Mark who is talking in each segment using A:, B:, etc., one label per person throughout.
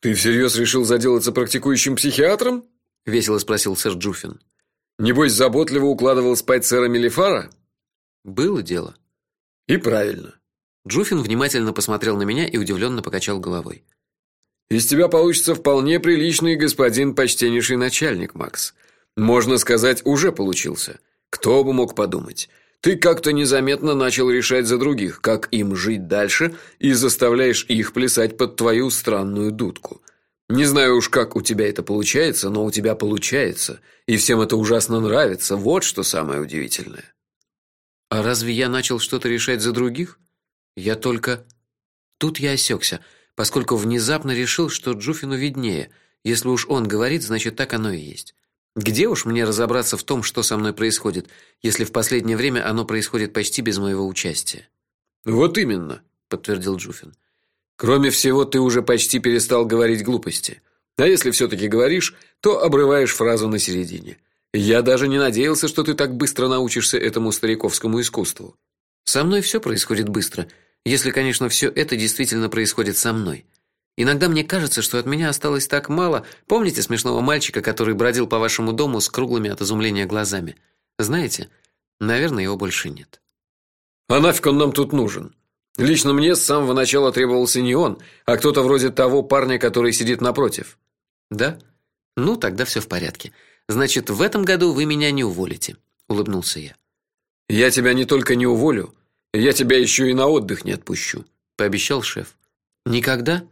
A: Ты всерьез решил заделаться практикующим психиатром? весело спросил сэр Джуфин. Небось, заботливо укладывал спать сэра Мелифара?
B: Было дело.
A: И правильно.
B: Джуфин внимательно посмотрел на меня и удивленно покачал головой.
A: Из тебя получится вполне приличный господин почтеннейший начальник, Макс. Можно сказать, уже получился. Кто бы мог подумать? Ты как-то незаметно начал решать за других, как им жить дальше, и заставляешь их плясать под твою странную дудку. Не знаю уж, как у тебя это получается, но у тебя получается, и всем это ужасно нравится. Вот что самое удивительное.
B: А разве я начал что-то решать за других? Я только Тут я осекся, поскольку внезапно решил, что Джуфину виднее. Если уж он говорит, значит, так оно и есть. Где уж мне разобраться в том, что со мной происходит, если в последнее время оно происходит почти без моего участия?
A: Вот именно, подтвердил Джуфин. Кроме всего, ты уже почти перестал говорить глупости. А если все таки говоришь, то обрываешь фразу на середине. Я даже не надеялся, что ты так быстро научишься этому стариковскому искусству.
B: Со мной все происходит быстро, если, конечно, все это действительно происходит со мной. Иногда мне кажется, что от меня осталось так мало. Помните смешного мальчика, который бродил по вашему дому с круглыми от изумления глазами? Знаете, наверное, его больше нет.
A: А нафиг он нам тут нужен? Лично мне с самого начала требовался не он, а кто-то вроде того парня, который сидит напротив.
B: Да? Ну, тогда все в порядке. Значит, в этом году вы меня не уволите, улыбнулся я.
A: Я тебя не только не уволю, я тебя еще и на отдых не отпущу, пообещал шеф.
B: Никогда?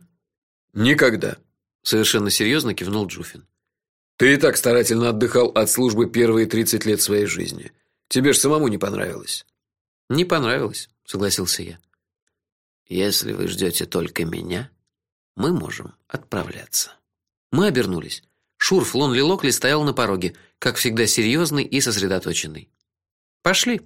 A: Никогда,
B: совершенно серьезно кивнул Джуфин.
A: Ты и так старательно отдыхал от службы первые 30 лет своей жизни. Тебе ж самому не понравилось.
B: Не понравилось, согласился я.
C: Если вы ждете только меня, мы можем отправляться.
B: Мы обернулись. Шурф Лонли Локли стоял на пороге, как всегда серьезный и сосредоточенный. Пошли.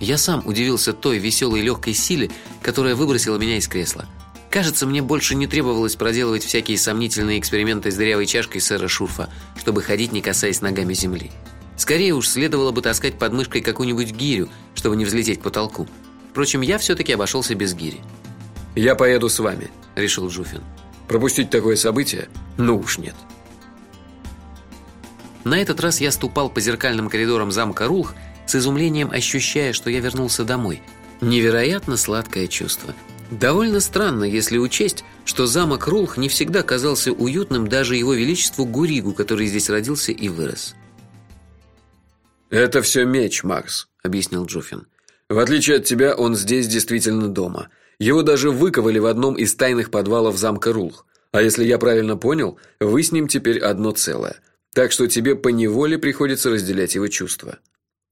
B: Я сам удивился той веселой и легкой силе, которая выбросила меня из кресла. Кажется, мне больше не требовалось проделывать всякие сомнительные эксперименты с дырявой чашкой сэра Шурфа, чтобы ходить не касаясь ногами земли. Скорее уж следовало бы таскать под мышкой какую-нибудь гирю, чтобы не взлететь к потолку. Впрочем, я все таки обошелся без гири.
A: Я поеду с вами,
B: решил Жуфин.
A: Пропустить такое событие? Ну уж нет.
B: На этот раз я ступал по зеркальным коридорам замка Рулх с изумлением ощущая, что я вернулся домой. Невероятно сладкое чувство. Довольно странно, если учесть, что замок Рулх не всегда казался уютным даже его величеству Гуригу, который здесь родился и вырос.
A: Это все меч, Макс, объяснил Джуфин. В отличие от тебя, он здесь действительно дома. Его даже выковали в одном из тайных подвалов замка Рулх. А если я правильно понял, вы с ним теперь одно целое. Так что тебе по неволе приходится разделять его чувства.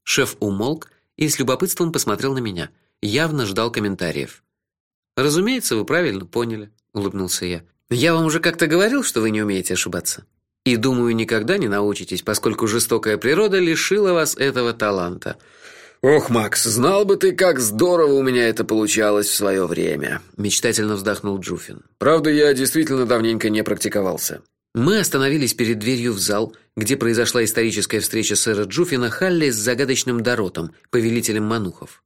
B: Шеф умолк и с любопытством посмотрел на меня, явно ждал комментариев. Разумеется, вы правильно поняли, улыбнулся я. Я вам уже как-то говорил, что вы не умеете ошибаться. И думаю, никогда не научитесь, поскольку жестокая природа лишила вас этого таланта.
A: Ох, Макс, знал бы ты, как здорово у меня это получалось в свое время, мечтательно вздохнул Джуфин. Правда, я действительно давненько не практиковался.
B: Мы остановились перед дверью в зал, где произошла историческая встреча сэра Джуфина Халли с загадочным Доротом, повелителем манухов.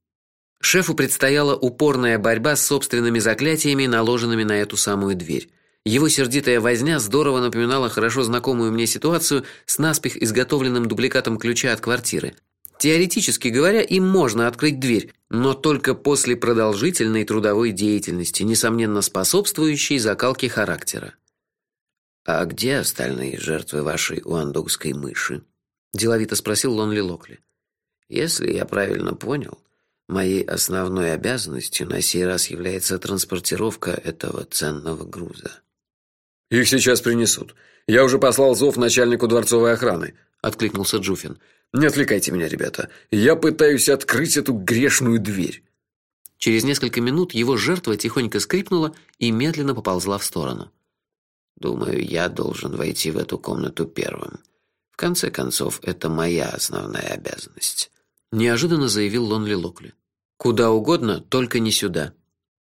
B: Шефу предстояла упорная борьба с собственными заклятиями, наложенными на эту самую дверь. Его сердитая возня здорово напоминала хорошо знакомую мне ситуацию с наспех изготовленным дубликатом ключа от квартиры. Теоретически говоря, им можно открыть дверь, но только после продолжительной трудовой деятельности, несомненно способствующей закалке характера.
C: А где остальные жертвы вашей уандогской мыши?
B: деловито спросил Лонли Локли.
C: Если я правильно понял, моей основной обязанностью на сей раз является транспортировка этого ценного груза.
A: Их сейчас принесут. Я уже послал зов начальнику дворцовой охраны, откликнулся Джуфин. Не отвлекайте меня, ребята. Я пытаюсь открыть эту грешную дверь.
B: Через несколько минут его жертва тихонько скрипнула и медленно поползла в сторону.
C: Думаю, я должен войти в эту комнату первым. В конце концов, это моя основная обязанность,
B: неожиданно заявил Лонли Локли. Куда угодно, только не сюда.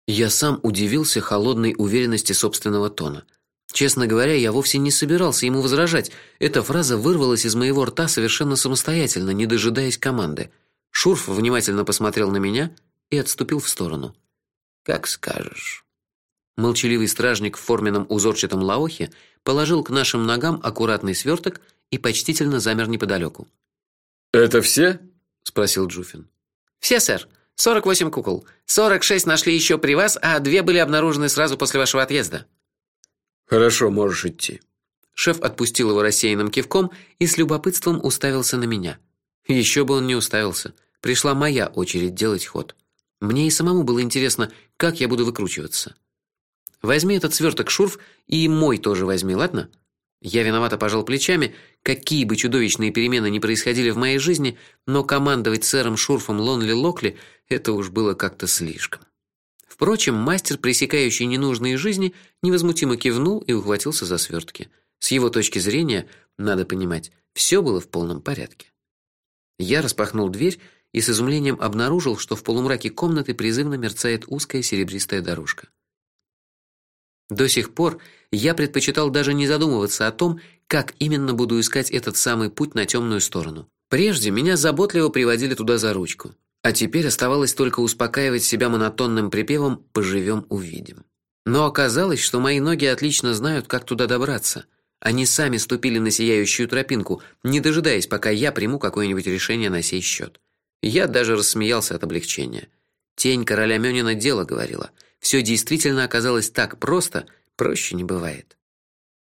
B: Я сам удивился холодной уверенности собственного тона. Честно говоря, я вовсе не собирался ему возражать. Эта фраза вырвалась из моего рта совершенно самостоятельно, не дожидаясь команды. Шурф внимательно посмотрел на меня и отступил в сторону.
C: Как скажешь.
B: Молчаливый стражник в форменном узорчатом лаохе положил к нашим ногам аккуратный сверток и почтительно замер неподалеку.
A: Это все?
B: Спросил Джуфин. Все, сэр. 48 кукол. 46 нашли еще при вас, а две были обнаружены сразу после вашего отъезда.
A: Хорошо, можешь идти.
B: Шеф отпустил его рассеянным кивком и с любопытством уставился на меня. Еще бы он не уставился. Пришла моя очередь делать ход. Мне и самому было интересно, как я буду выкручиваться. Возьми этот сверток, Шурф, и мой тоже возьми, ладно? Я виновато пожал плечами, какие бы чудовищные перемены ни происходили в моей жизни, но командовать сэром Шурфом Лонли Локли это уж было как-то слишком. Впрочем, мастер, пресекающий ненужные жизни, невозмутимо кивнул и ухватился за свертки. С его точки зрения, надо понимать, все было в полном порядке. Я распахнул дверь и с изумлением обнаружил, что в полумраке комнаты призывно мерцает узкая серебристая дорожка. До сих пор я предпочитал даже не задумываться о том, как именно буду искать этот самый путь на темную сторону. Прежде меня заботливо приводили туда за ручку, а теперь оставалось только успокаивать себя монотонным припевом «поживем увидим». Но оказалось, что мои ноги отлично знают, как туда добраться. Они сами ступили на сияющую тропинку, не дожидаясь, пока я приму какое-нибудь решение на сей счет. Я даже рассмеялся от облегчения. Тень короля Мёнина дело говорила. Все действительно оказалось так просто, проще не бывает.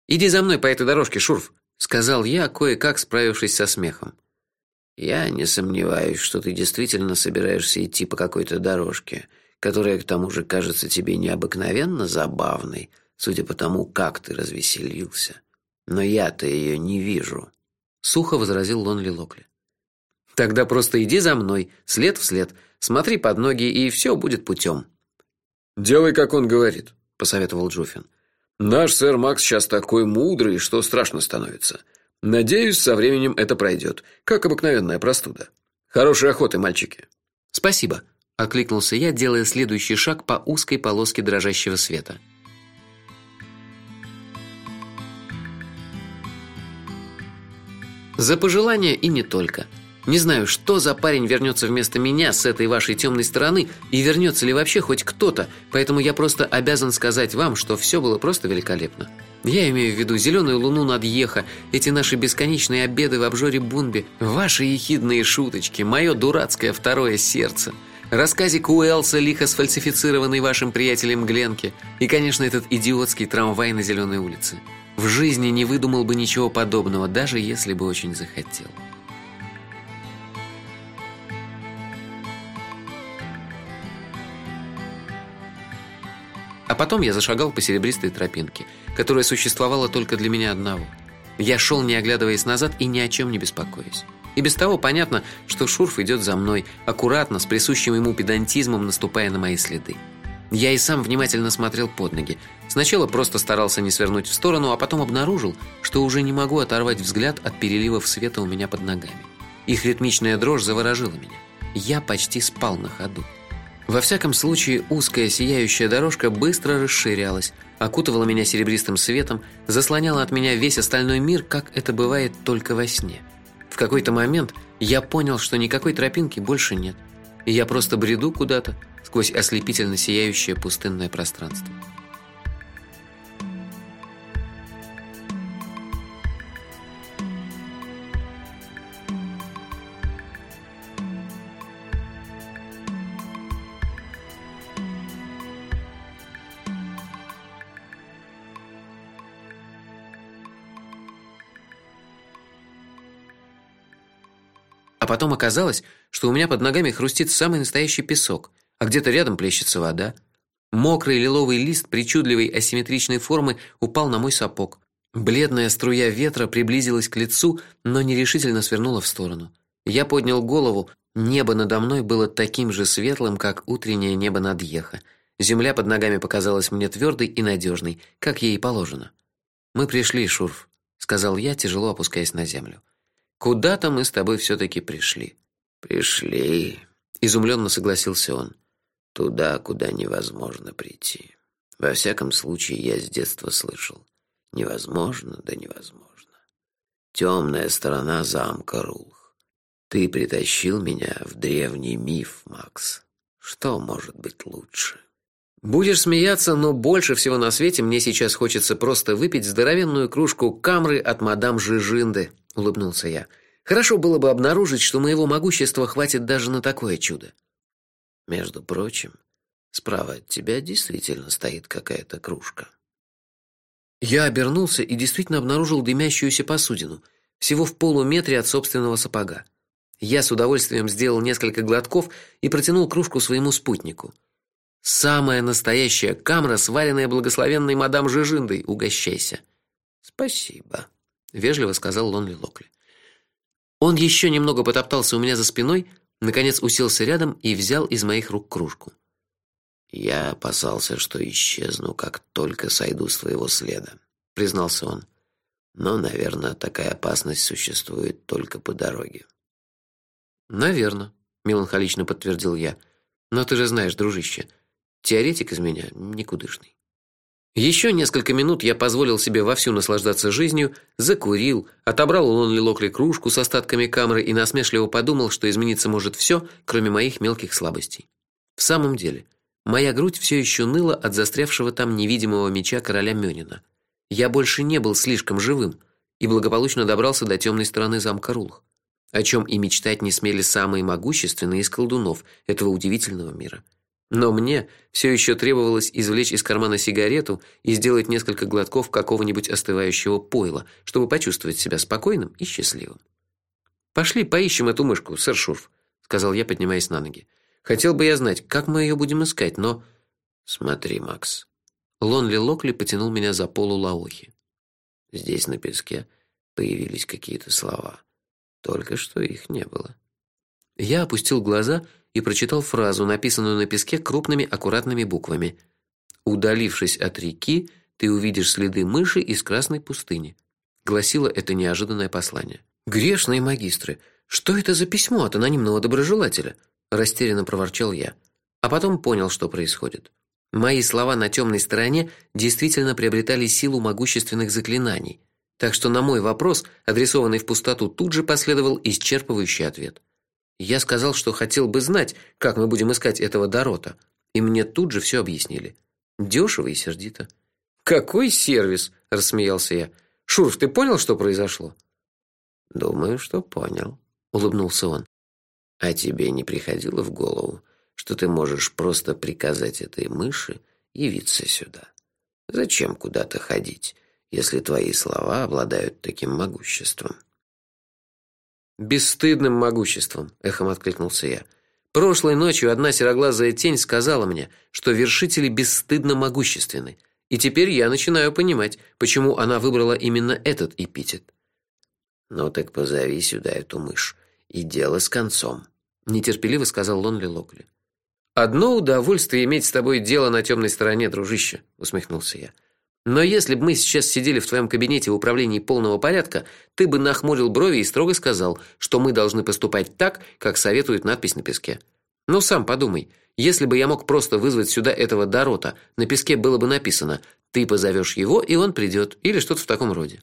B: Иди за мной по этой дорожке, Шурф, сказал я, кое-как справившись со смехом.
C: Я не сомневаюсь, что ты действительно собираешься идти по какой-то дорожке, которая к тому же кажется тебе необыкновенно забавной, судя по тому, как ты развеселился. Но я-то ее не вижу,
B: сухо возразил Лонли Локли. Тогда просто иди за мной, след в след, смотри под ноги, и все будет путем.
A: Делай, как он говорит, посоветовал Джуфин. Наш сэр Макс сейчас такой мудрый, что страшно становится. Надеюсь, со временем это пройдет, как обыкновенная простуда. Хорошей охоты, мальчики.
B: Спасибо, окликнулся я, делая следующий шаг по узкой полоске дрожащего света. За пожелание и не только. Не знаю, что за парень вернется вместо меня с этой вашей темной стороны и вернется ли вообще хоть кто-то, поэтому я просто обязан сказать вам, что все было просто великолепно. Я имею в виду зеленую луну над Еха, эти наши бесконечные обеды в обжоре Бунби, ваши ехидные шуточки, мое дурацкое второе сердце, рассказик Уэлса, лихо сфальсифицированный вашим приятелем Гленки, и, конечно, этот идиотский трамвай на Зеленой улице. В жизни не выдумал бы ничего подобного, даже если бы очень захотел. А потом я зашагал по серебристой тропинке, которая существовала только для меня одного. Я шел, не оглядываясь назад и ни о чем не беспокоясь. И без того понятно, что Шурф идет за мной, аккуратно, с присущим ему педантизмом, наступая на мои следы. Я и сам внимательно смотрел под ноги. Сначала просто старался не свернуть в сторону, а потом обнаружил, что уже не могу оторвать взгляд от переливов света у меня под ногами. Их ритмичная дрожь заворожила меня. Я почти спал на ходу. Во всяком случае, узкая сияющая дорожка быстро расширялась, окутывала меня серебристым светом, заслоняла от меня весь остальной мир, как это бывает только во сне. В какой-то момент я понял, что никакой тропинки больше нет, и я просто бреду куда-то сквозь ослепительно сияющее пустынное пространство. А потом оказалось, что у меня под ногами хрустит самый настоящий песок, а где-то рядом плещется вода. Мокрый лиловый лист причудливой асимметричной формы упал на мой сапог. Бледная струя ветра приблизилась к лицу, но нерешительно свернула в сторону. Я поднял голову. Небо надо мной было таким же светлым, как утреннее небо над Еха. Земля под ногами показалась мне твердой и надежной, как ей положено. Мы пришли, Шурф, сказал я, тяжело опускаясь на землю. Куда-то мы с тобой все таки пришли.
C: Пришли,
B: изумленно согласился он.
C: Туда, куда невозможно прийти. Во всяком случае, я с детства слышал: невозможно, да невозможно. Темная сторона замка Рулх. Ты притащил меня в древний миф, Макс. Что может быть лучше?
B: Будешь смеяться, но больше всего на свете мне сейчас хочется просто выпить здоровенную кружку камры от мадам Жижинды, улыбнулся я. Хорошо было бы обнаружить, что моего могущества хватит даже на такое чудо.
C: Между прочим, справа от тебя действительно стоит какая-то кружка.
B: Я обернулся и действительно обнаружил дымящуюся посудину, всего в полуметре от собственного сапога. Я с удовольствием сделал несколько глотков и протянул кружку своему спутнику. Самая настоящая камра, сваренная благословенной мадам Жижиндой, угощайся.
C: Спасибо,
B: вежливо сказал Лонли Локли. Он еще немного потоптался у меня за спиной, наконец уселся рядом и взял из моих рук кружку.
C: Я опасался, что исчезну, как только сойду с твоего следа, признался он. Но, наверное, такая опасность существует только по дороге.
B: Наверное, меланхолично подтвердил я. Но ты же знаешь, дружище, Теоретик из меня никудышный. Еще несколько минут я позволил себе вовсю наслаждаться жизнью, закурил, отобрал у Лонли Локли кружку с остатками камеры и насмешливо подумал, что измениться может все, кроме моих мелких слабостей. В самом деле, моя грудь все еще ныла от застрявшего там невидимого меча короля Мёнина. Я больше не был слишком живым и благополучно добрался до темной стороны замка Рулх, о чем и мечтать не смели самые могущественные из колдунов этого удивительного мира. Но мне все еще требовалось извлечь из кармана сигарету и сделать несколько глотков какого-нибудь остывающего пойла, чтобы почувствовать себя спокойным и счастливым. Пошли поищем эту мышку, сэр Шурф, сказал я, поднимаясь на ноги. Хотел бы я знать, как мы ее будем искать, но
C: Смотри, Макс.
B: Лонли Локли потянул меня за полу лаохи.
C: Здесь на песке появились какие-то слова. Только что их не было.
B: Я опустил глаза и прочитал фразу, написанную на песке крупными аккуратными буквами. Удалившись от реки, ты увидишь следы мыши из красной пустыни. Гласило это неожиданное послание. Грешные магистры, что это за письмо от анонимного доброжелателя? растерянно проворчал я, а потом понял, что происходит. Мои слова на темной стороне действительно приобретали силу могущественных заклинаний, так что на мой вопрос, адресованный в пустоту, тут же последовал исчерпывающий ответ. Я сказал, что хотел бы знать, как мы будем искать этого Дорота, и мне тут же все объяснили. Дешево и сердито. Какой сервис, рассмеялся я. Шурф, ты понял, что произошло?
C: Думаю, что понял, улыбнулся он. А тебе не приходило в голову, что ты можешь просто приказать этой мыши явиться сюда? Зачем куда-то ходить, если твои слова обладают таким могуществом?
B: Бесстыдным могуществом, эхом откликнулся я. Прошлой ночью одна сероглазая тень сказала мне, что вершители бесстыдно могущественны, и теперь я начинаю понимать, почему она выбрала именно этот эпитет.
C: Ну так позови сюда эту мышь, и дело с концом,
B: нетерпеливо сказал Лонли Локли. Одно удовольствие иметь с тобой дело на темной стороне, дружище, усмехнулся я. Но если бы мы сейчас сидели в твоем кабинете в управлении полного порядка, ты бы нахмурил брови и строго сказал, что мы должны поступать так, как советует надпись на песке. Ну сам подумай, если бы я мог просто вызвать сюда этого Дорота, на песке было бы написано: "Ты позовешь его, и он придет", или что-то в таком роде.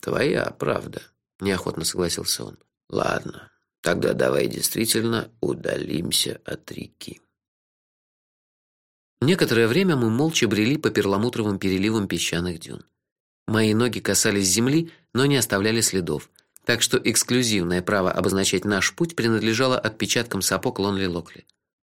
C: Твоя правда, неохотно согласился он. Ладно, тогда давай действительно удалимся от реки.
B: Некоторое время мы молча брели по перламутровым переливам песчаных дюн. Мои ноги касались земли, но не оставляли следов, так что эксклюзивное право обозначать наш путь принадлежало отпечаткам сапог Лонли Локли.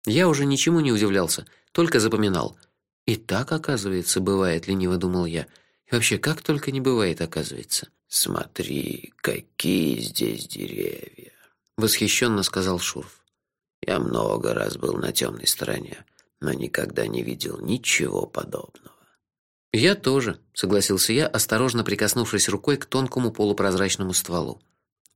B: Я уже ничему не удивлялся, только запоминал. И так, оказывается, бывает, лениво думал я. И вообще, как только не бывает, оказывается.
C: Смотри, какие здесь деревья,
B: восхищенно сказал Шурф.
C: Я много раз был на темной стороне но никогда не видел ничего подобного.
B: Я тоже, согласился я, осторожно прикоснувшись рукой к тонкому полупрозрачному стволу.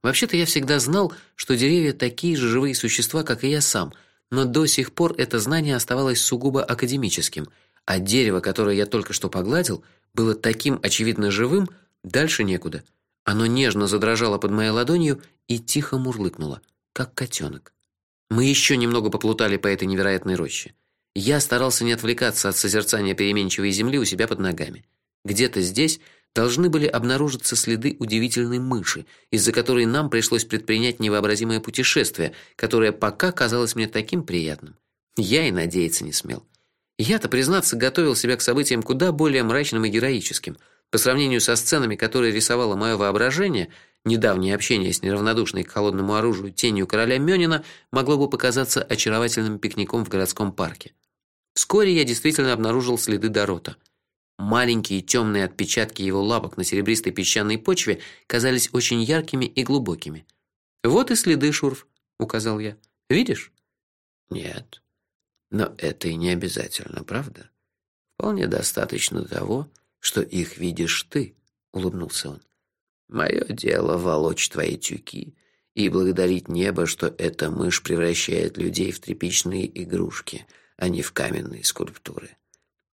B: Вообще-то я всегда знал, что деревья такие же живые существа, как и я сам, но до сих пор это знание оставалось сугубо академическим, а дерево, которое я только что погладил, было таким очевидно живым, дальше некуда. Оно нежно задрожало под моей ладонью и тихо мурлыкнуло, как котенок. Мы еще немного поплутали по этой невероятной роще. Я старался не отвлекаться от созерцания переменчивой земли у себя под ногами. Где-то здесь должны были обнаружиться следы удивительной мыши, из-за которой нам пришлось предпринять невообразимое путешествие, которое пока казалось мне таким приятным. Я и надеяться не смел. Я-то признаться готовил себя к событиям куда более мрачным и героическим. По сравнению со сценами, которые рисовало мое воображение, недавнее общение с неравнодушной к холодному оружию тенью короля Мёнина могло бы показаться очаровательным пикником в городском парке. Вскоре я действительно обнаружил следы Дорота. Маленькие темные отпечатки его лапок на серебристой песчаной почве казались очень яркими и глубокими. Вот и следы, Шурф, указал я. Видишь?
C: Нет. Но это и не обязательно, правда? Вполне достаточно того, что их видишь ты, улыбнулся он. Мое дело волочь твои тюки и благодарить небо, что эта мышь превращает людей в тряпичные игрушки, а не в каменные скульптуры.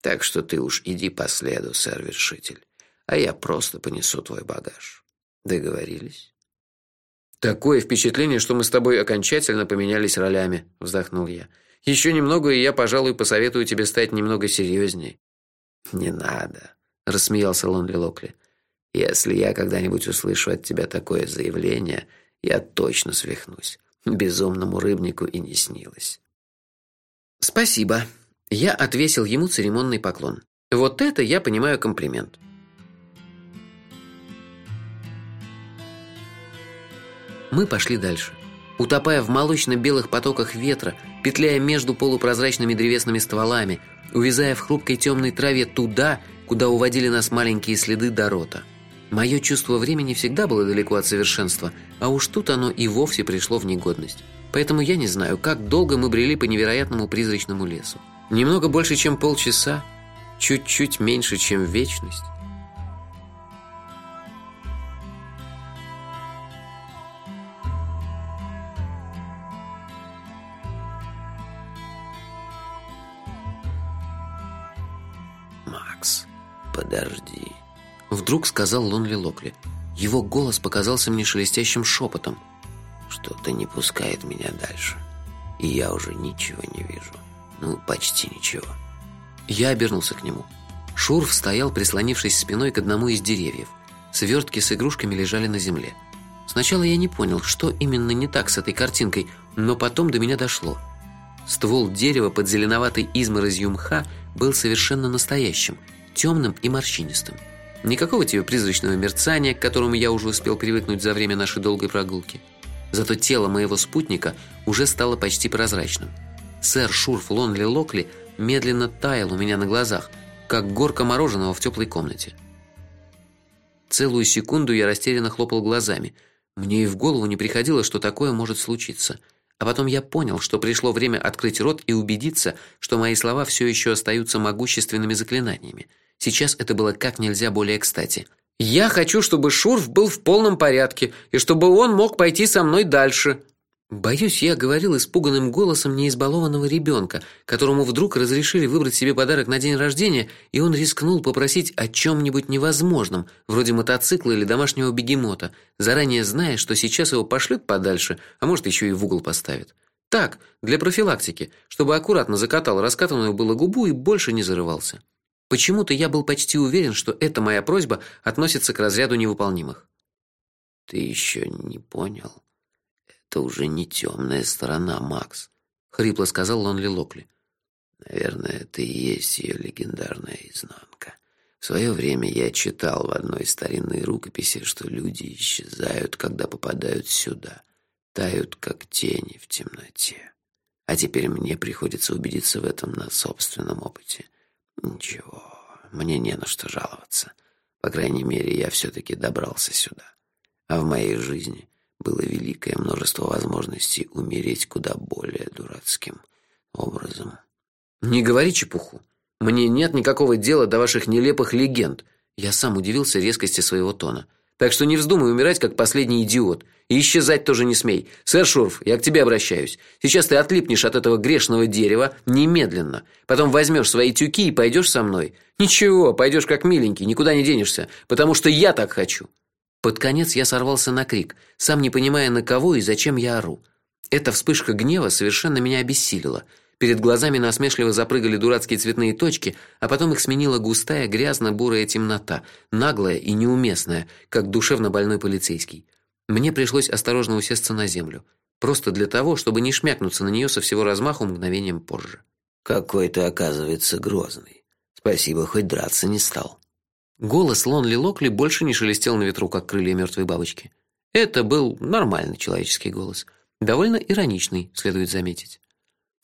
C: Так что ты уж иди по следу, сэр-вершитель, а я просто понесу твой багаж. Договорились?
B: Такое впечатление, что мы с тобой окончательно поменялись ролями, вздохнул я. Еще немного, и я, пожалуй, посоветую тебе стать немного серьезнее.
C: Не надо, рассмеялся Лонли Локли. Если я когда-нибудь услышу от тебя такое заявление, я точно свихнусь. Безумному рыбнику и не снилось.
B: Спасибо. Я отвесил ему церемонный поклон. Вот это я понимаю комплимент. Мы пошли дальше утопая в молочно-белых потоках ветра, петляя между полупрозрачными древесными стволами, увязая в хрупкой темной траве туда, куда уводили нас маленькие следы Дорота. Мое чувство времени всегда было далеко от совершенства, а уж тут оно и вовсе пришло в негодность. Поэтому я не знаю, как долго мы брели по невероятному призрачному лесу. Немного больше, чем полчаса, чуть-чуть меньше, чем вечность.
C: подожди», —
B: вдруг сказал Лонли Локли. Его голос показался мне шелестящим шепотом.
C: «Что-то не пускает меня дальше, и я уже ничего не вижу. Ну, почти ничего».
B: Я обернулся к нему. Шурф стоял, прислонившись спиной к одному из деревьев. Свертки с игрушками лежали на земле. Сначала я не понял, что именно не так с этой картинкой, но потом до меня дошло. Ствол дерева под зеленоватой изморозью мха был совершенно настоящим – темным и морщинистым. Никакого тебе призрачного мерцания, к которому я уже успел привыкнуть за время нашей долгой прогулки. Зато тело моего спутника уже стало почти прозрачным. Сэр Шурф Лонли Локли медленно таял у меня на глазах, как горка мороженого в теплой комнате. Целую секунду я растерянно хлопал глазами. Мне и в голову не приходило, что такое может случиться – а потом я понял, что пришло время открыть рот и убедиться, что мои слова все еще остаются могущественными заклинаниями. Сейчас это было как нельзя более кстати. Я хочу, чтобы Шурф был в полном порядке и чтобы он мог пойти со мной дальше. Боюсь, я говорил испуганным голосом неизбалованного ребенка, которому вдруг разрешили выбрать себе подарок на день рождения, и он рискнул попросить о чем нибудь невозможном, вроде мотоцикла или домашнего бегемота, заранее зная, что сейчас его пошлют подальше, а может еще и в угол поставят. Так, для профилактики, чтобы аккуратно закатал раскатанную было губу и больше не зарывался. Почему-то я был почти уверен, что эта моя просьба относится к разряду невыполнимых.
C: Ты еще не понял? Это уже не темная сторона, Макс, хрипло сказал Лонли Локли. Наверное, это и есть ее легендарная изнанка. В свое время я читал в одной старинной рукописи, что люди исчезают, когда попадают сюда, тают как тени в темноте. А теперь мне приходится убедиться в этом на собственном опыте. Ничего, мне не на что жаловаться. По крайней мере, я все таки добрался сюда. А в моей жизни было великое множество возможностей умереть куда более дурацким образом.
B: Не говори чепуху. Мне нет никакого дела до ваших нелепых легенд. Я сам удивился резкости своего тона. Так что не вздумай умирать как последний идиот. И исчезать тоже не смей. Сэр Шурф, я к тебе обращаюсь. Сейчас ты отлипнешь от этого грешного дерева немедленно. Потом возьмешь свои тюки и пойдешь со мной. Ничего, пойдешь как миленький, никуда не денешься, потому что я так хочу. Под конец я сорвался на крик, сам не понимая на кого и зачем я ору. Эта вспышка гнева совершенно меня обессилила. Перед глазами насмешливо запрыгали дурацкие цветные точки, а потом их сменила густая грязно-бурая темнота, наглая и неуместная, как душевно больной полицейский. Мне пришлось осторожно усесться на землю, просто для того, чтобы не шмякнуться на нее со всего размаху мгновением позже.
C: Какой ты, оказывается, грозный. Спасибо, хоть драться не стал.
B: Голос Лонли Локли больше не шелестел на ветру, как крылья мертвой бабочки. Это был нормальный человеческий голос, довольно ироничный, следует заметить.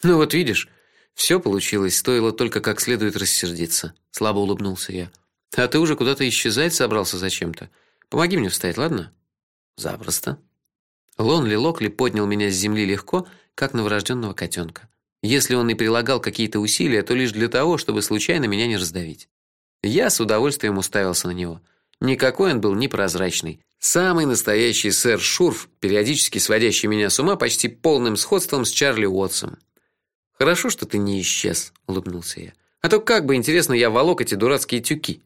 B: Ну вот видишь, все получилось, стоило только как следует рассердиться. Слабо улыбнулся я. А ты уже куда-то исчезать собрался зачем-то. Помоги мне встать, ладно?
C: Запросто.
B: Лонли Локли поднял меня с земли легко, как новорожденного котенка. Если он и прилагал какие-то усилия, то лишь для того, чтобы случайно меня не раздавить. Я с удовольствием уставился на него. Никакой он был не прозрачный. Самый настоящий сэр Шурф, периодически сводящий меня с ума почти полным сходством с Чарли Уотсом. Хорошо, что ты не исчез, улыбнулся я. А то как бы интересно я волок эти дурацкие тюки.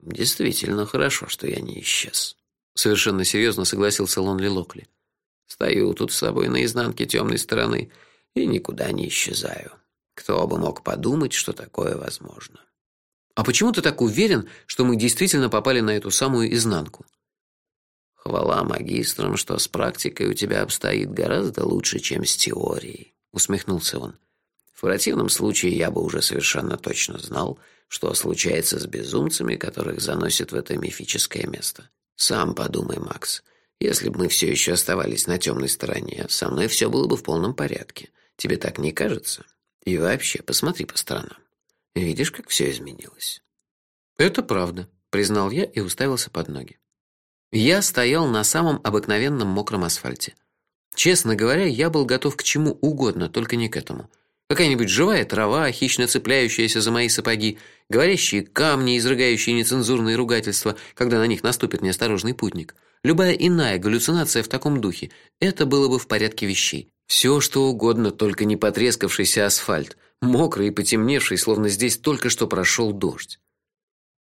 C: Действительно хорошо, что я не исчез.
B: Совершенно серьезно согласился Лонли Локли.
C: Стою тут с собой на изнанке темной стороны и никуда не исчезаю. Кто бы мог подумать, что такое возможно.
B: А почему ты так уверен, что мы действительно попали на эту самую изнанку?
C: Хвала магистрам, что с практикой у тебя обстоит гораздо лучше, чем с теорией усмехнулся он. В противном случае я бы уже совершенно точно знал, что случается с безумцами, которых заносит в это мифическое место. Сам подумай, Макс. Если бы мы все еще оставались на темной стороне, со мной все было бы в полном порядке. Тебе так не кажется? И вообще, посмотри по сторонам. Видишь, как все изменилось?
B: Это правда, признал я и уставился под ноги. Я стоял на самом обыкновенном мокром асфальте. Честно говоря, я был готов к чему угодно, только не к этому. Какая-нибудь живая трава, хищно цепляющаяся за мои сапоги, говорящие камни, изрыгающие нецензурные ругательства, когда на них наступит неосторожный путник. Любая иная галлюцинация в таком духе это было бы в порядке вещей. Все, что угодно, только не потрескавшийся асфальт, мокрый и потемневший, словно здесь только что прошел дождь.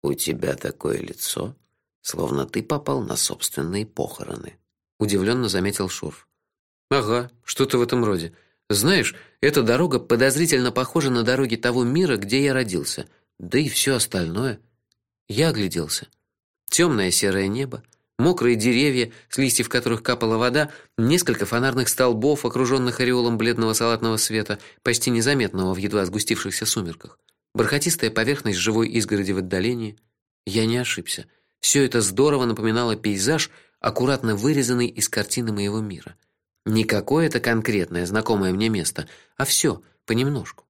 C: У тебя такое лицо, словно ты попал на собственные похороны,
B: удивленно заметил Шурф. Ага, что-то в этом роде. Знаешь, эта дорога подозрительно похожа на дороги того мира, где я родился. Да и все остальное. Я огляделся. Темное серое небо, мокрые деревья, с листьев которых капала вода, несколько фонарных столбов, окруженных ореолом бледного салатного света, почти незаметного в едва сгустившихся сумерках. Бархатистая поверхность живой изгороди в отдалении. Я не ошибся. Все это здорово напоминало пейзаж, аккуратно вырезанный из картины моего мира. Не какое-то конкретное знакомое мне место, а все понемножку.